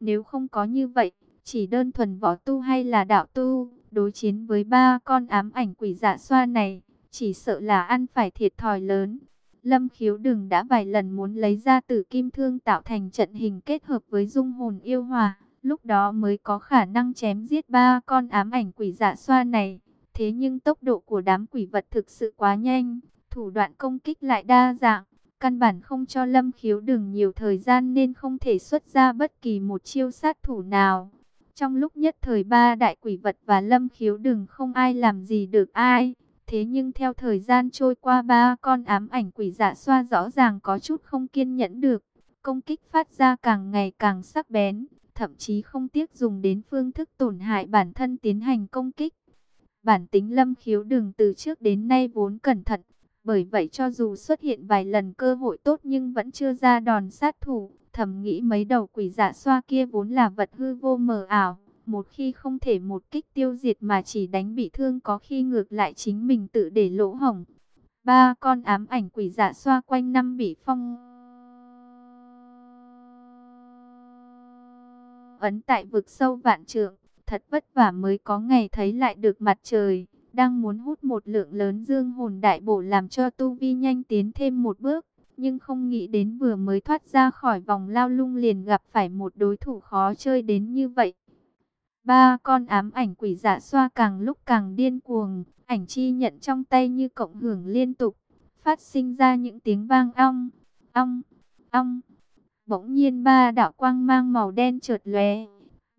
Nếu không có như vậy, chỉ đơn thuần võ tu hay là đạo tu, đối chiến với ba con ám ảnh quỷ dạ xoa này, chỉ sợ là ăn phải thiệt thòi lớn. Lâm khiếu đừng đã vài lần muốn lấy ra tử kim thương tạo thành trận hình kết hợp với dung hồn yêu hòa, lúc đó mới có khả năng chém giết ba con ám ảnh quỷ dạ xoa này. Thế nhưng tốc độ của đám quỷ vật thực sự quá nhanh, thủ đoạn công kích lại đa dạng, căn bản không cho lâm khiếu đừng nhiều thời gian nên không thể xuất ra bất kỳ một chiêu sát thủ nào. Trong lúc nhất thời ba đại quỷ vật và lâm khiếu đừng không ai làm gì được ai. Thế nhưng theo thời gian trôi qua ba con ám ảnh quỷ dạ xoa rõ ràng có chút không kiên nhẫn được. Công kích phát ra càng ngày càng sắc bén, thậm chí không tiếc dùng đến phương thức tổn hại bản thân tiến hành công kích. Bản tính lâm khiếu đường từ trước đến nay vốn cẩn thận, bởi vậy cho dù xuất hiện vài lần cơ hội tốt nhưng vẫn chưa ra đòn sát thủ, thầm nghĩ mấy đầu quỷ dạ xoa kia vốn là vật hư vô mờ ảo. Một khi không thể một kích tiêu diệt mà chỉ đánh bị thương có khi ngược lại chính mình tự để lỗ hổng. Ba con ám ảnh quỷ dạ xoa quanh năm bị phong ấn tại vực sâu vạn trượng, thật vất vả mới có ngày thấy lại được mặt trời, đang muốn hút một lượng lớn dương hồn đại bổ làm cho tu vi nhanh tiến thêm một bước nhưng không nghĩ đến vừa mới thoát ra khỏi vòng lao lung liền gặp phải một đối thủ khó chơi đến như vậy. Ba con ám ảnh quỷ dạ xoa càng lúc càng điên cuồng, ảnh chi nhận trong tay như cộng hưởng liên tục, phát sinh ra những tiếng vang ong, ong, ong. Bỗng nhiên ba đạo quang mang màu đen chợt lóe,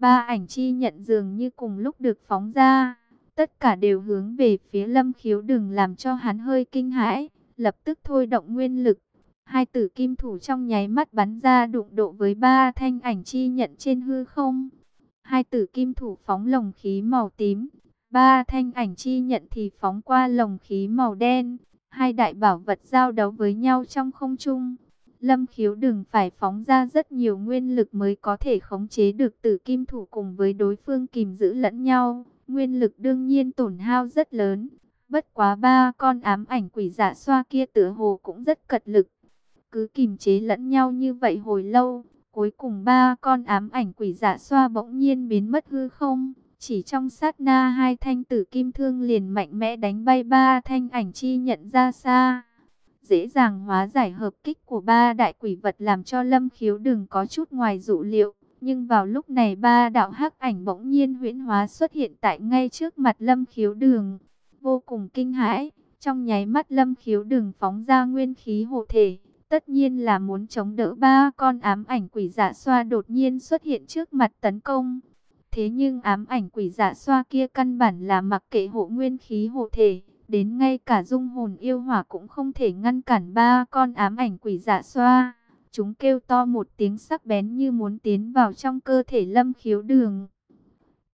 ba ảnh chi nhận dường như cùng lúc được phóng ra, tất cả đều hướng về phía Lâm Khiếu đừng làm cho hắn hơi kinh hãi, lập tức thôi động nguyên lực. Hai tử kim thủ trong nháy mắt bắn ra đụng độ với ba thanh ảnh chi nhận trên hư không. Hai tử kim thủ phóng lồng khí màu tím, ba thanh ảnh chi nhận thì phóng qua lồng khí màu đen. Hai đại bảo vật giao đấu với nhau trong không trung. Lâm khiếu đừng phải phóng ra rất nhiều nguyên lực mới có thể khống chế được tử kim thủ cùng với đối phương kìm giữ lẫn nhau. Nguyên lực đương nhiên tổn hao rất lớn. Bất quá ba con ám ảnh quỷ dạ xoa kia tựa hồ cũng rất cật lực. Cứ kìm chế lẫn nhau như vậy hồi lâu. Cuối cùng ba con ám ảnh quỷ dạ xoa bỗng nhiên biến mất hư không. Chỉ trong sát na hai thanh tử kim thương liền mạnh mẽ đánh bay ba thanh ảnh chi nhận ra xa. Dễ dàng hóa giải hợp kích của ba đại quỷ vật làm cho lâm khiếu đừng có chút ngoài dụ liệu. Nhưng vào lúc này ba đạo hắc ảnh bỗng nhiên huyễn hóa xuất hiện tại ngay trước mặt lâm khiếu đường. Vô cùng kinh hãi, trong nháy mắt lâm khiếu đường phóng ra nguyên khí hộ thể. Tất nhiên là muốn chống đỡ ba con ám ảnh quỷ dạ xoa đột nhiên xuất hiện trước mặt tấn công. Thế nhưng ám ảnh quỷ dạ xoa kia căn bản là mặc kệ hộ nguyên khí hộ thể. Đến ngay cả dung hồn yêu hỏa cũng không thể ngăn cản ba con ám ảnh quỷ dạ xoa. Chúng kêu to một tiếng sắc bén như muốn tiến vào trong cơ thể lâm khiếu đường.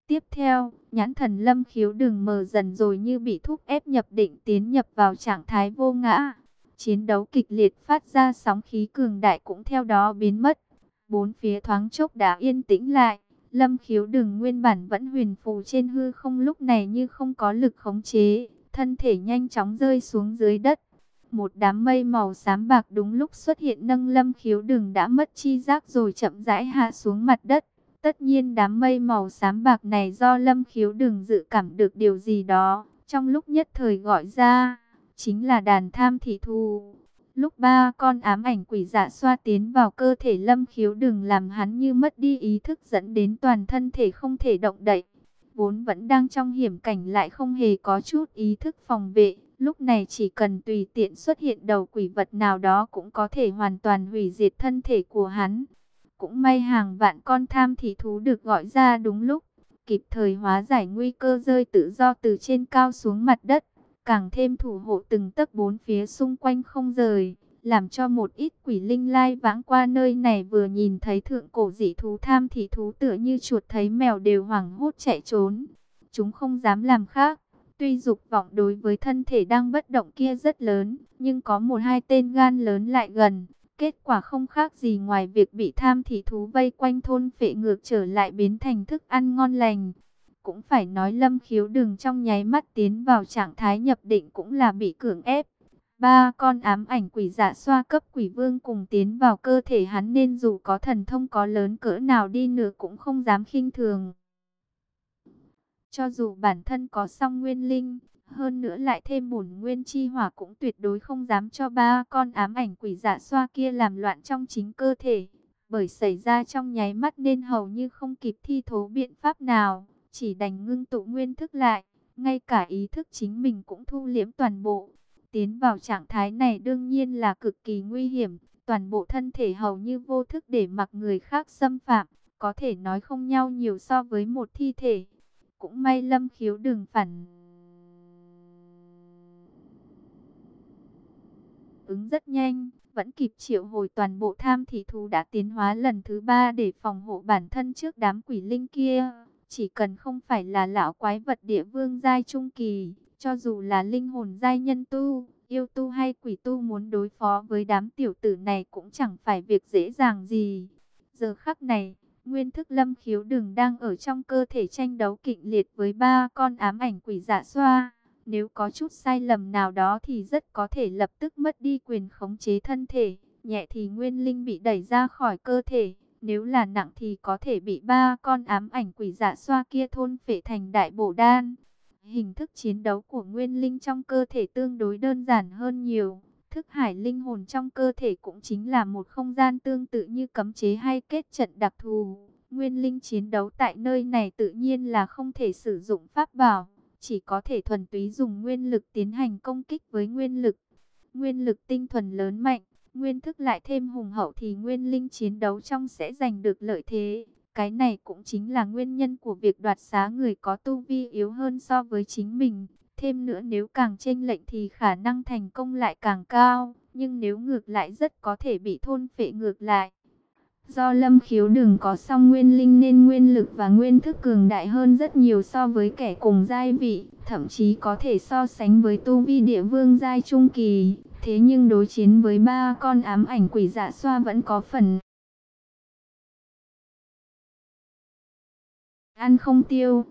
Tiếp theo, nhãn thần lâm khiếu đường mờ dần rồi như bị thúc ép nhập định tiến nhập vào trạng thái vô ngã. Chiến đấu kịch liệt phát ra sóng khí cường đại cũng theo đó biến mất. Bốn phía thoáng chốc đã yên tĩnh lại. Lâm khiếu đường nguyên bản vẫn huyền phù trên hư không lúc này như không có lực khống chế. Thân thể nhanh chóng rơi xuống dưới đất. Một đám mây màu xám bạc đúng lúc xuất hiện nâng lâm khiếu đường đã mất chi giác rồi chậm rãi hạ xuống mặt đất. Tất nhiên đám mây màu xám bạc này do lâm khiếu đường dự cảm được điều gì đó. Trong lúc nhất thời gọi ra, chính là đàn tham thị thù. Lúc ba con ám ảnh quỷ dạ xoa tiến vào cơ thể lâm khiếu đừng làm hắn như mất đi ý thức dẫn đến toàn thân thể không thể động đậy. Vốn vẫn đang trong hiểm cảnh lại không hề có chút ý thức phòng vệ. Lúc này chỉ cần tùy tiện xuất hiện đầu quỷ vật nào đó cũng có thể hoàn toàn hủy diệt thân thể của hắn. Cũng may hàng vạn con tham thị thú được gọi ra đúng lúc, kịp thời hóa giải nguy cơ rơi tự do từ trên cao xuống mặt đất càng thêm thủ hộ từng tấc bốn phía xung quanh không rời, làm cho một ít quỷ linh lai vãng qua nơi này vừa nhìn thấy thượng cổ dị thú tham thị thú tựa như chuột thấy mèo đều hoảng hốt chạy trốn. Chúng không dám làm khác, tuy dục vọng đối với thân thể đang bất động kia rất lớn, nhưng có một hai tên gan lớn lại gần. Kết quả không khác gì ngoài việc bị tham thị thú vây quanh thôn phệ ngược trở lại biến thành thức ăn ngon lành. Cũng phải nói lâm khiếu đừng trong nháy mắt tiến vào trạng thái nhập định cũng là bị cưỡng ép. Ba con ám ảnh quỷ dạ xoa cấp quỷ vương cùng tiến vào cơ thể hắn nên dù có thần thông có lớn cỡ nào đi nữa cũng không dám khinh thường. Cho dù bản thân có song nguyên linh, hơn nữa lại thêm bổn nguyên chi hỏa cũng tuyệt đối không dám cho ba con ám ảnh quỷ dạ xoa kia làm loạn trong chính cơ thể. Bởi xảy ra trong nháy mắt nên hầu như không kịp thi thố biện pháp nào chỉ đành ngưng tụ nguyên thức lại, ngay cả ý thức chính mình cũng thu liễm toàn bộ. Tiến vào trạng thái này đương nhiên là cực kỳ nguy hiểm, toàn bộ thân thể hầu như vô thức để mặc người khác xâm phạm, có thể nói không nhau nhiều so với một thi thể. Cũng may lâm khiếu đừng phản ứng rất nhanh, vẫn kịp triệu hồi toàn bộ tham thị thú đã tiến hóa lần thứ ba để phòng hộ bản thân trước đám quỷ linh kia. Chỉ cần không phải là lão quái vật địa vương giai trung kỳ, cho dù là linh hồn giai nhân tu, yêu tu hay quỷ tu muốn đối phó với đám tiểu tử này cũng chẳng phải việc dễ dàng gì. Giờ khắc này, nguyên thức lâm khiếu đừng đang ở trong cơ thể tranh đấu kịch liệt với ba con ám ảnh quỷ dạ xoa. Nếu có chút sai lầm nào đó thì rất có thể lập tức mất đi quyền khống chế thân thể, nhẹ thì nguyên linh bị đẩy ra khỏi cơ thể nếu là nặng thì có thể bị ba con ám ảnh quỷ dạ xoa kia thôn phệ thành đại bổ đan. Hình thức chiến đấu của nguyên linh trong cơ thể tương đối đơn giản hơn nhiều. Thức hải linh hồn trong cơ thể cũng chính là một không gian tương tự như cấm chế hay kết trận đặc thù. Nguyên linh chiến đấu tại nơi này tự nhiên là không thể sử dụng pháp bảo. chỉ có thể thuần túy dùng nguyên lực tiến hành công kích với nguyên lực. Nguyên lực tinh thuần lớn mạnh, nguyên thức lại thêm hùng hậu thì nguyên linh chiến đấu trong sẽ giành được lợi thế. Cái này cũng chính là nguyên nhân của việc đoạt xá người có tu vi yếu hơn so với chính mình. Thêm nữa nếu càng chênh lệnh thì khả năng thành công lại càng cao, nhưng nếu ngược lại rất có thể bị thôn phệ ngược lại. Do lâm khiếu đừng có song nguyên linh nên nguyên lực và nguyên thức cường đại hơn rất nhiều so với kẻ cùng giai vị, thậm chí có thể so sánh với tu vi địa vương giai trung kỳ. Thế nhưng đối chiến với ba con ám ảnh quỷ dạ xoa vẫn có phần ăn không tiêu.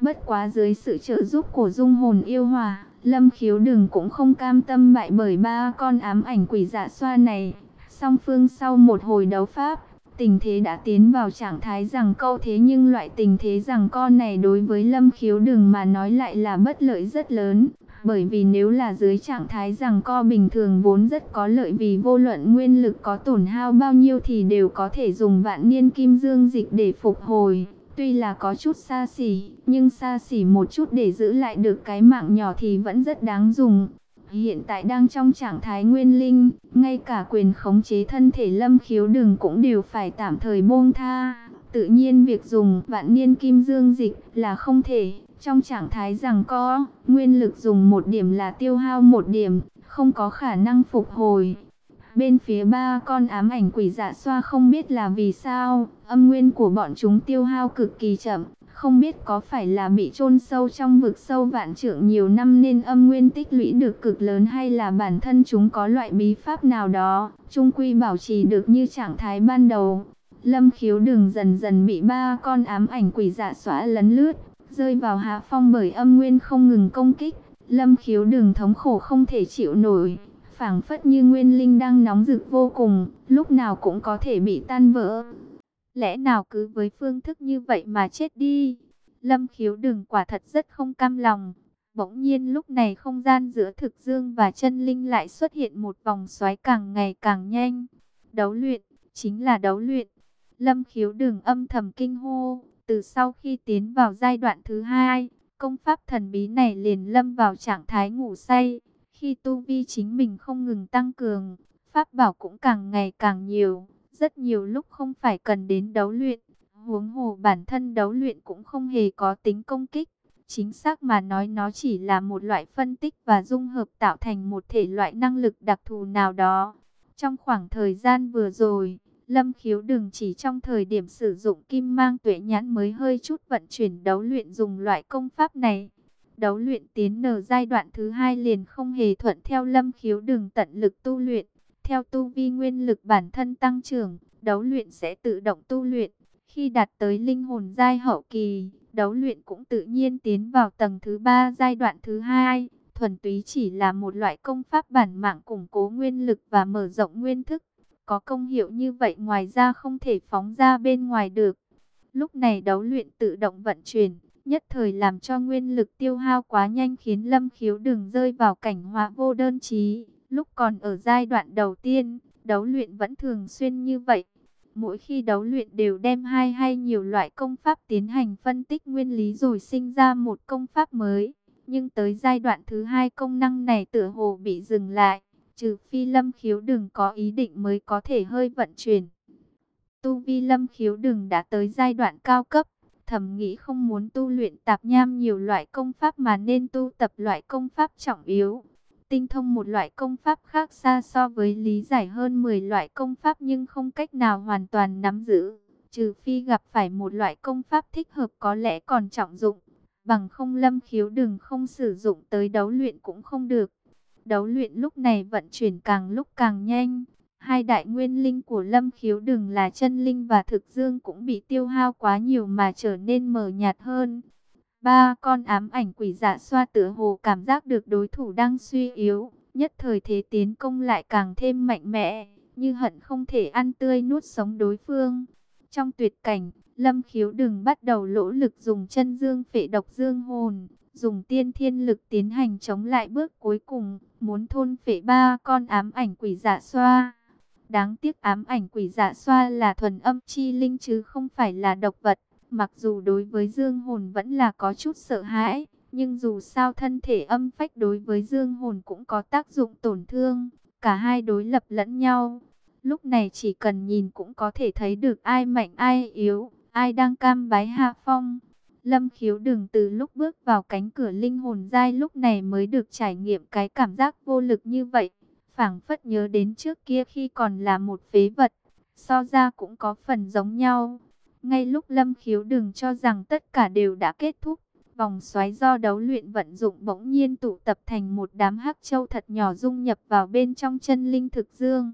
Bất quá dưới sự trợ giúp của dung hồn yêu hòa, lâm khiếu đừng cũng không cam tâm bại bởi ba con ám ảnh quỷ dạ xoa này. Song phương sau một hồi đấu pháp, tình thế đã tiến vào trạng thái rằng câu thế nhưng loại tình thế rằng con này đối với lâm khiếu đừng mà nói lại là bất lợi rất lớn. Bởi vì nếu là dưới trạng thái rằng co bình thường vốn rất có lợi vì vô luận nguyên lực có tổn hao bao nhiêu thì đều có thể dùng vạn niên kim dương dịch để phục hồi. Tuy là có chút xa xỉ, nhưng xa xỉ một chút để giữ lại được cái mạng nhỏ thì vẫn rất đáng dùng. Hiện tại đang trong trạng thái nguyên linh, ngay cả quyền khống chế thân thể lâm khiếu đường cũng đều phải tạm thời buông tha. Tự nhiên việc dùng vạn niên kim dương dịch là không thể. Trong trạng thái rằng có, nguyên lực dùng một điểm là tiêu hao một điểm, không có khả năng phục hồi. Bên phía ba con ám ảnh quỷ dạ xoa không biết là vì sao, âm nguyên của bọn chúng tiêu hao cực kỳ chậm, không biết có phải là bị chôn sâu trong vực sâu vạn trượng nhiều năm nên âm nguyên tích lũy được cực lớn hay là bản thân chúng có loại bí pháp nào đó, trung quy bảo trì được như trạng thái ban đầu. Lâm khiếu đường dần dần bị ba con ám ảnh quỷ dạ xóa lấn lướt, rơi vào hạ phong bởi âm nguyên không ngừng công kích. Lâm khiếu đường thống khổ không thể chịu nổi, phảng phất như nguyên linh đang nóng rực vô cùng, lúc nào cũng có thể bị tan vỡ. Lẽ nào cứ với phương thức như vậy mà chết đi? Lâm khiếu đừng quả thật rất không cam lòng. Bỗng nhiên lúc này không gian giữa thực dương và chân linh lại xuất hiện một vòng xoáy càng ngày càng nhanh. Đấu luyện, chính là đấu luyện. Lâm khiếu đừng âm thầm kinh hô. Từ sau khi tiến vào giai đoạn thứ hai, công pháp thần bí này liền lâm vào trạng thái ngủ say. Khi tu vi chính mình không ngừng tăng cường, pháp bảo cũng càng ngày càng nhiều. Rất nhiều lúc không phải cần đến đấu luyện, huống hồ bản thân đấu luyện cũng không hề có tính công kích. Chính xác mà nói nó chỉ là một loại phân tích và dung hợp tạo thành một thể loại năng lực đặc thù nào đó. Trong khoảng thời gian vừa rồi, Lâm khiếu đừng chỉ trong thời điểm sử dụng kim mang tuệ nhãn mới hơi chút vận chuyển đấu luyện dùng loại công pháp này. Đấu luyện tiến nở giai đoạn thứ hai liền không hề thuận theo lâm khiếu đường tận lực tu luyện. Theo tu vi nguyên lực bản thân tăng trưởng, đấu luyện sẽ tự động tu luyện. Khi đạt tới linh hồn giai hậu kỳ, đấu luyện cũng tự nhiên tiến vào tầng thứ ba giai đoạn thứ hai. Thuần túy chỉ là một loại công pháp bản mạng củng cố nguyên lực và mở rộng nguyên thức. Có công hiệu như vậy ngoài ra không thể phóng ra bên ngoài được. Lúc này đấu luyện tự động vận chuyển, nhất thời làm cho nguyên lực tiêu hao quá nhanh khiến Lâm Khiếu đừng rơi vào cảnh hóa vô đơn chí. Lúc còn ở giai đoạn đầu tiên, đấu luyện vẫn thường xuyên như vậy. Mỗi khi đấu luyện đều đem hai hay nhiều loại công pháp tiến hành phân tích nguyên lý rồi sinh ra một công pháp mới. Nhưng tới giai đoạn thứ hai công năng này tựa hồ bị dừng lại, trừ phi lâm khiếu đừng có ý định mới có thể hơi vận chuyển. Tu vi lâm khiếu đừng đã tới giai đoạn cao cấp, thầm nghĩ không muốn tu luyện tạp nham nhiều loại công pháp mà nên tu tập loại công pháp trọng yếu. Tinh thông một loại công pháp khác xa so với lý giải hơn 10 loại công pháp nhưng không cách nào hoàn toàn nắm giữ. Trừ phi gặp phải một loại công pháp thích hợp có lẽ còn trọng dụng. Bằng không lâm khiếu đừng không sử dụng tới đấu luyện cũng không được. Đấu luyện lúc này vận chuyển càng lúc càng nhanh. Hai đại nguyên linh của lâm khiếu đừng là chân linh và thực dương cũng bị tiêu hao quá nhiều mà trở nên mờ nhạt hơn. Ba con ám ảnh quỷ dạ xoa tựa hồ cảm giác được đối thủ đang suy yếu, nhất thời thế tiến công lại càng thêm mạnh mẽ, như hận không thể ăn tươi nuốt sống đối phương. Trong tuyệt cảnh, Lâm Khiếu đừng bắt đầu lỗ lực dùng chân dương phệ độc dương hồn, dùng tiên thiên lực tiến hành chống lại bước cuối cùng, muốn thôn phệ ba con ám ảnh quỷ dạ xoa. Đáng tiếc ám ảnh quỷ dạ xoa là thuần âm chi linh chứ không phải là độc vật. Mặc dù đối với dương hồn vẫn là có chút sợ hãi, Nhưng dù sao thân thể âm phách đối với dương hồn cũng có tác dụng tổn thương, cả hai đối lập lẫn nhau. Lúc này chỉ cần nhìn cũng có thể thấy được ai mạnh ai yếu, ai đang cam bái hạ phong. Lâm khiếu đừng từ lúc bước vào cánh cửa linh hồn giai lúc này mới được trải nghiệm cái cảm giác vô lực như vậy phảng phất nhớ đến trước kia khi còn là một phế vật, so ra cũng có phần giống nhau. Ngay lúc lâm khiếu đừng cho rằng tất cả đều đã kết thúc, vòng xoáy do đấu luyện vận dụng bỗng nhiên tụ tập thành một đám hắc châu thật nhỏ dung nhập vào bên trong chân linh thực dương.